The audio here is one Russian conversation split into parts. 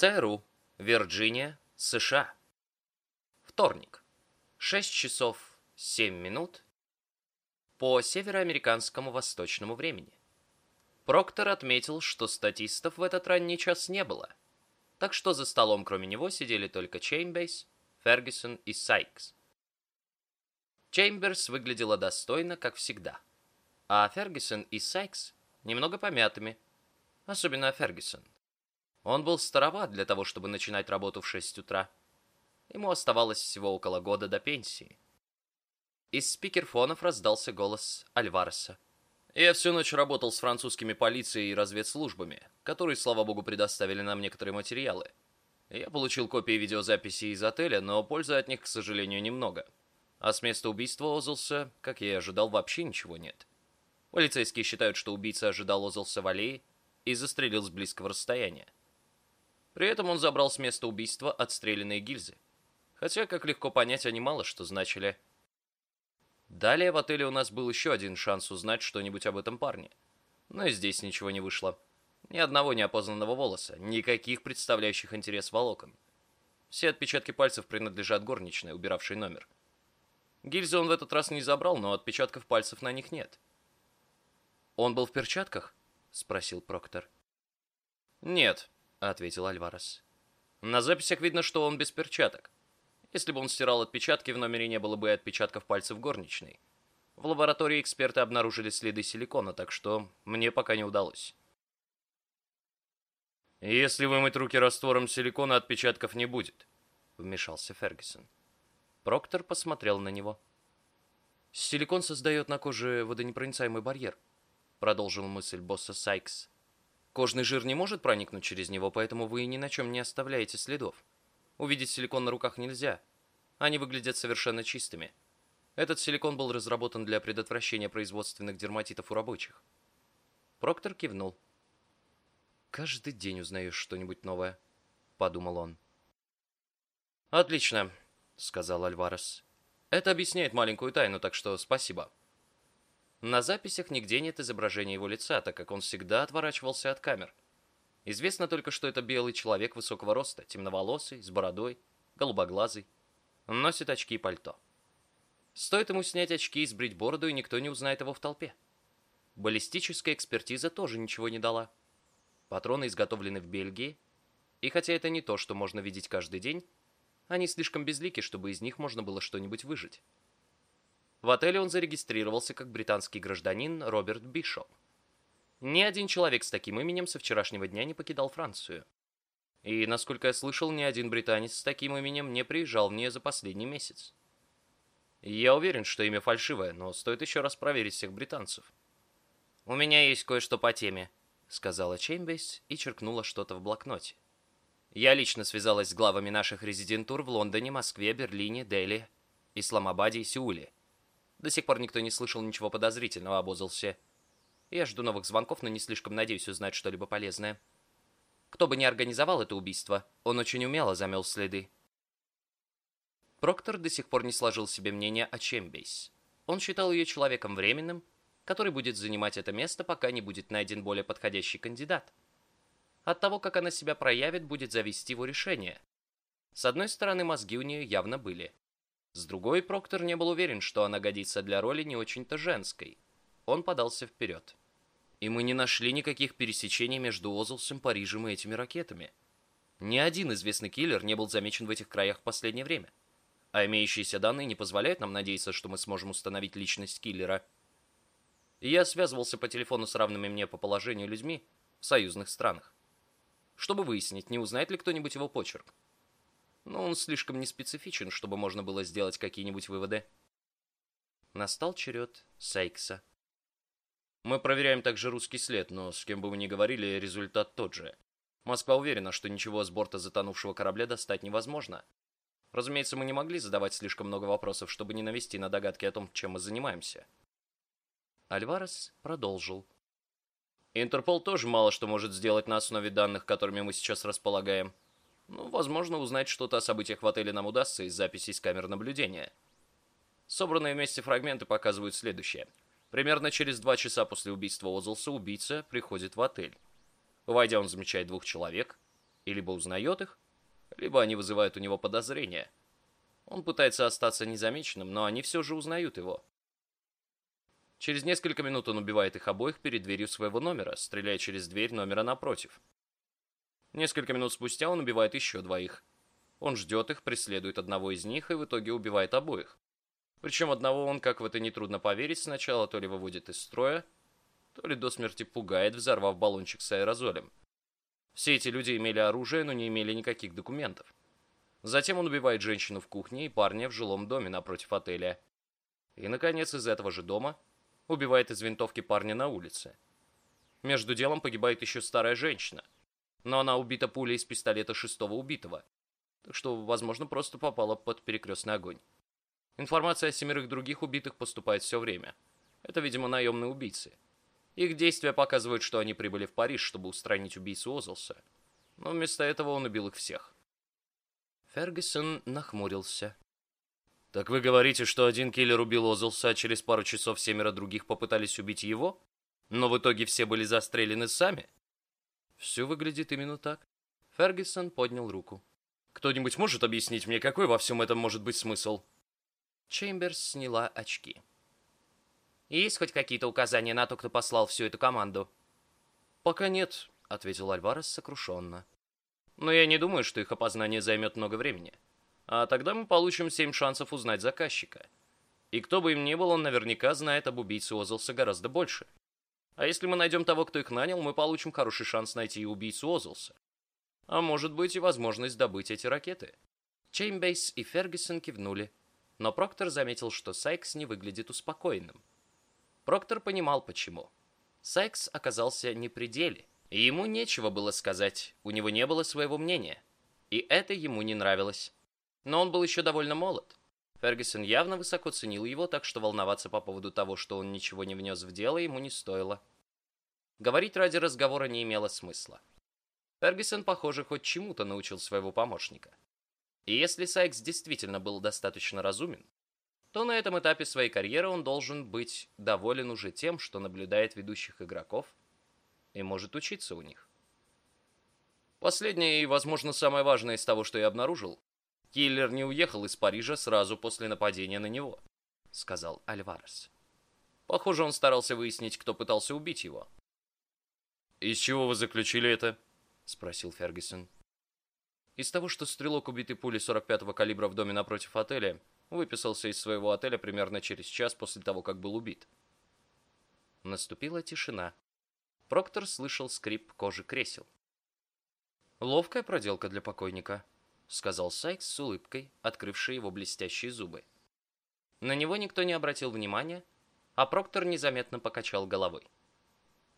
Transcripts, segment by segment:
ЦРУ, Вирджиния, США. Вторник. 6 часов 7 минут по североамериканскому восточному времени. Проктор отметил, что статистов в этот ранний час не было, так что за столом кроме него сидели только Чеймберс, Фергюсон и Сайкс. Чеймберс выглядела достойно, как всегда, а Фергюсон и Сайкс немного помятыми, особенно Фергюсон. Он был староват для того, чтобы начинать работу в 6 утра. Ему оставалось всего около года до пенсии. Из спикерфонов раздался голос Альвареса. Я всю ночь работал с французскими полицией и разведслужбами, которые, слава богу, предоставили нам некоторые материалы. Я получил копии видеозаписи из отеля, но пользы от них, к сожалению, немного. А с места убийства Озелса, как я и ожидал, вообще ничего нет. Полицейские считают, что убийца ожидал Озелса в аллее и застрелил с близкого расстояния. При этом он забрал с места убийства отстрелянные гильзы. Хотя, как легко понять, они мало что значили. Далее в отеле у нас был еще один шанс узнать что-нибудь об этом парне. Но и здесь ничего не вышло. Ни одного неопознанного волоса, никаких представляющих интерес волокон. Все отпечатки пальцев принадлежат горничной, убиравшей номер. Гильзы он в этот раз не забрал, но отпечатков пальцев на них нет. «Он был в перчатках?» — спросил Проктор. «Нет», — ответил Альварес. «На записях видно, что он без перчаток. Если бы он стирал отпечатки, в номере не было бы и отпечатков пальцев горничной. В лаборатории эксперты обнаружили следы силикона, так что мне пока не удалось. «Если вымыть руки раствором силикона, отпечатков не будет», — вмешался Фергюсон. Проктор посмотрел на него. «Силикон создает на коже водонепроницаемый барьер», — продолжил мысль босса Сайкс. «Кожный жир не может проникнуть через него, поэтому вы ни на чем не оставляете следов. Увидеть силикон на руках нельзя. Они выглядят совершенно чистыми. Этот силикон был разработан для предотвращения производственных дерматитов у рабочих. Проктор кивнул. «Каждый день узнаешь что-нибудь новое», — подумал он. «Отлично», — сказал Альварес. «Это объясняет маленькую тайну, так что спасибо». На записях нигде нет изображения его лица, так как он всегда отворачивался от камер. Известно только, что это белый человек высокого роста, темноволосый, с бородой, голубоглазый. Носит очки и пальто. Стоит ему снять очки и сбрить бороду, и никто не узнает его в толпе. Баллистическая экспертиза тоже ничего не дала. Патроны изготовлены в Бельгии, и хотя это не то, что можно видеть каждый день, они слишком безлики, чтобы из них можно было что-нибудь выжить. В отеле он зарегистрировался как британский гражданин Роберт Бишоп. Ни один человек с таким именем со вчерашнего дня не покидал Францию. И, насколько я слышал, ни один британец с таким именем не приезжал в нее за последний месяц. Я уверен, что имя фальшивое, но стоит еще раз проверить всех британцев. «У меня есть кое-что по теме», — сказала Чембейс и черкнула что-то в блокноте. «Я лично связалась с главами наших резидентур в Лондоне, Москве, Берлине, Дели, Исламабаде и Сеуле. До сих пор никто не слышал ничего подозрительного об Озелсе. Я жду новых звонков, но не слишком надеюсь узнать что-либо полезное. Кто бы ни организовал это убийство, он очень умело замел следы. Проктор до сих пор не сложил себе мнение о Чембейс. Он считал ее человеком временным, который будет занимать это место, пока не будет найден более подходящий кандидат. От того, как она себя проявит, будет зависеть его решение. С одной стороны, мозги у нее явно были. С другой, Проктор не был уверен, что она годится для роли не очень-то женской. Он подался вперед. И мы не нашли никаких пересечений между Озлсом, Парижем и этими ракетами. Ни один известный киллер не был замечен в этих краях в последнее время. А имеющиеся данные не позволяют нам надеяться, что мы сможем установить личность киллера. Я связывался по телефону с равными мне по положению людьми в союзных странах. Чтобы выяснить, не узнает ли кто-нибудь его почерк. Но он слишком неспецифичен, чтобы можно было сделать какие-нибудь выводы. Настал черед Сайкса. Мы проверяем также русский след, но с кем бы мы ни говорили, результат тот же. Москва уверена, что ничего с борта затонувшего корабля достать невозможно. Разумеется, мы не могли задавать слишком много вопросов, чтобы не навести на догадки о том, чем мы занимаемся. Альварес продолжил. Интерпол тоже мало что может сделать на основе данных, которыми мы сейчас располагаем. Ну, возможно, узнать что-то о событиях в отеле нам удастся из записей с камер наблюдения. Собранные вместе фрагменты показывают следующее – Примерно через два часа после убийства Озлса убийца приходит в отель. Войдя, он замечает двух человек и либо узнает их, либо они вызывают у него подозрения. Он пытается остаться незамеченным, но они все же узнают его. Через несколько минут он убивает их обоих перед дверью своего номера, стреляя через дверь номера напротив. Несколько минут спустя он убивает еще двоих. Он ждет их, преследует одного из них и в итоге убивает обоих. Причем одного он, как в это нетрудно поверить, сначала то ли выводит из строя, то ли до смерти пугает, взорвав баллончик с аэрозолем. Все эти люди имели оружие, но не имели никаких документов. Затем он убивает женщину в кухне и парня в жилом доме напротив отеля. И, наконец, из этого же дома убивает из винтовки парня на улице. Между делом погибает еще старая женщина, но она убита пулей из пистолета шестого убитого, так что, возможно, просто попала под перекрестный огонь. Информация о семерых других убитых поступает все время. Это, видимо, наемные убийцы. Их действия показывают, что они прибыли в Париж, чтобы устранить убийцу Озелса. Но вместо этого он убил их всех. Фергюсон нахмурился. «Так вы говорите, что один киллер убил Озелса, а через пару часов семеро других попытались убить его? Но в итоге все были застрелены сами?» «Все выглядит именно так». Фергюсон поднял руку. «Кто-нибудь может объяснить мне, какой во всем этом может быть смысл?» Чемберс сняла очки. Есть хоть какие-то указания на то, кто послал всю эту команду? Пока нет, ответил Альварес сокрушенно. Но я не думаю, что их опознание займет много времени. А тогда мы получим семь шансов узнать заказчика. И кто бы им ни был, он наверняка знает об убийце Озелса гораздо больше. А если мы найдем того, кто их нанял, мы получим хороший шанс найти и убийцу Озелса. А может быть и возможность добыть эти ракеты. Чеймберс и Фергюсон кивнули, но Проктор заметил, что Сайкс не выглядит успокоенным. Проктор понимал, почему. Сайкс оказался не при деле, и ему нечего было сказать, у него не было своего мнения. И это ему не нравилось. Но он был еще довольно молод. Фергюсон явно высоко ценил его, так что волноваться по поводу того, что он ничего не внес в дело, ему не стоило. Говорить ради разговора не имело смысла. Фергюсон, похоже, хоть чему-то научил своего помощника. И если Сайкс действительно был достаточно разумен, то на этом этапе своей карьеры он должен быть доволен уже тем, что наблюдает ведущих игроков и может учиться у них. Последнее и, возможно, самое важное из того, что я обнаружил, киллер не уехал из Парижа сразу после нападения на него, сказал Альварес. Похоже, он старался выяснить, кто пытался убить его. «Из чего вы заключили это?» — спросил Фергюсон. «Из того, что стрелок, убитый пулей 45-го калибра в доме напротив отеля, выписался из своего отеля примерно через час после того, как был убит. Наступила тишина. Проктор слышал скрип кожи кресел. «Ловкая проделка для покойника», — сказал Сайкс с улыбкой, открывший его блестящие зубы. На него никто не обратил внимания, а Проктор незаметно покачал головой.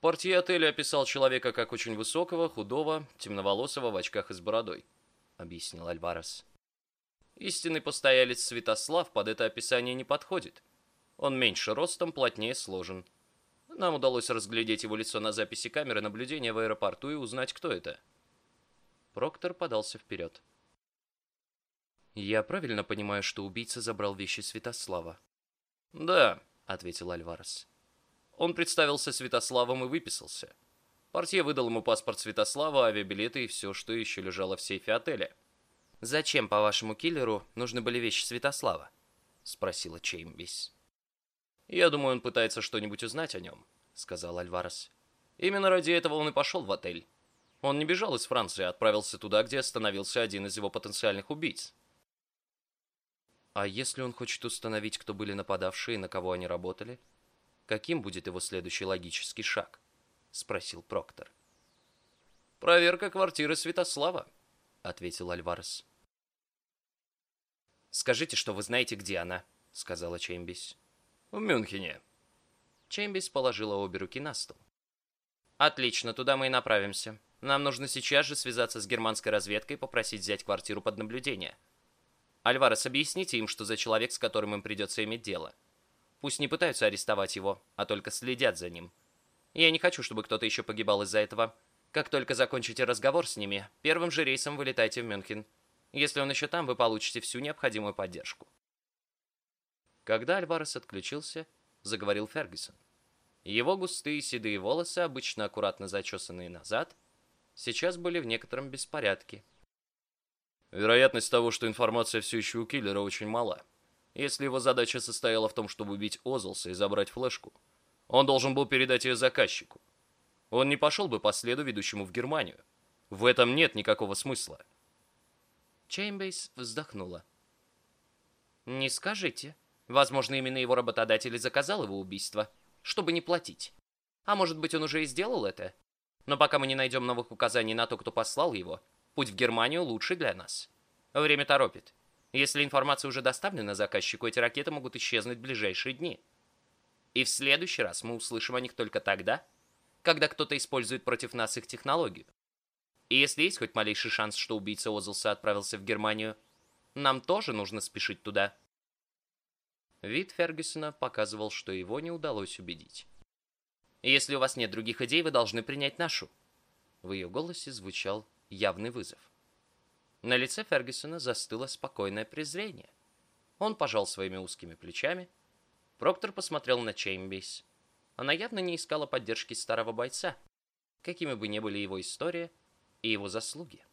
Портье отеля описал человека как очень высокого, худого, темноволосого в очках и с бородой, — объяснил Альварес. Истинный постоялец Святослав под это описание не подходит. Он меньше ростом, плотнее сложен. Нам удалось разглядеть его лицо на записи камеры наблюдения в аэропорту и узнать, кто это. Проктор подался вперед. «Я правильно понимаю, что убийца забрал вещи Святослава?» «Да», — ответил Альварес. Он представился Святославом и выписался. Портье выдал ему паспорт Святослава, авиабилеты и все, что еще лежало в сейфе отеля. «Зачем, по вашему киллеру, нужны были вещи Святослава?» — спросила Чеймбис. «Я думаю, он пытается что-нибудь узнать о нем», — сказал Альварес. «Именно ради этого он и пошел в отель. Он не бежал из Франции, а отправился туда, где остановился один из его потенциальных убийц». «А если он хочет установить, кто были нападавшие и на кого они работали, каким будет его следующий логический шаг?» — спросил Проктор. «Проверка квартиры Святослава», — ответил Альварес. «Скажите, что вы знаете, где она», — сказала Чембис. «В Мюнхене». Чембис положила обе руки на стол. «Отлично, туда мы и направимся. Нам нужно сейчас же связаться с германской разведкой и попросить взять квартиру под наблюдение. Альварес, объясните им, что за человек, с которым им придется иметь дело. Пусть не пытаются арестовать его, а только следят за ним. Я не хочу, чтобы кто-то еще погибал из-за этого. Как только закончите разговор с ними, первым же рейсом вылетайте в Мюнхен. Если он еще там, вы получите всю необходимую поддержку. Когда Альварес отключился, заговорил Фергюсон. Его густые седые волосы, обычно аккуратно зачесанные назад, сейчас были в некотором беспорядке. Вероятность того, что информация все еще у киллера, очень мала. Если его задача состояла в том, чтобы убить Озлса и забрать флешку, он должен был передать ее заказчику. Он не пошел бы по следу, ведущему в Германию. В этом нет никакого смысла. Чеймберс вздохнула. «Не скажите. Возможно, именно его работодатель заказал его убийство, чтобы не платить. А может быть, он уже и сделал это? Но пока мы не найдем новых указаний на то, кто послал его, путь в Германию лучше для нас. Время торопит. Если информация уже доставлена заказчику, эти ракеты могут исчезнуть в ближайшие дни. И в следующий раз мы услышим о них только тогда, когда кто-то использует против нас их технологию. И если есть хоть малейший шанс, что убийца Озлса отправился в Германию, нам тоже нужно спешить туда. Вид Фергюсона показывал, что его не удалось убедить. Если у вас нет других идей, вы должны принять нашу. В ее голосе звучал явный вызов. На лице Фергюсона застыло спокойное презрение. Он пожал своими узкими плечами. Проктор посмотрел на Чеймберс. Она явно не искала поддержки старого бойца, какими бы ни были его история и его заслуги.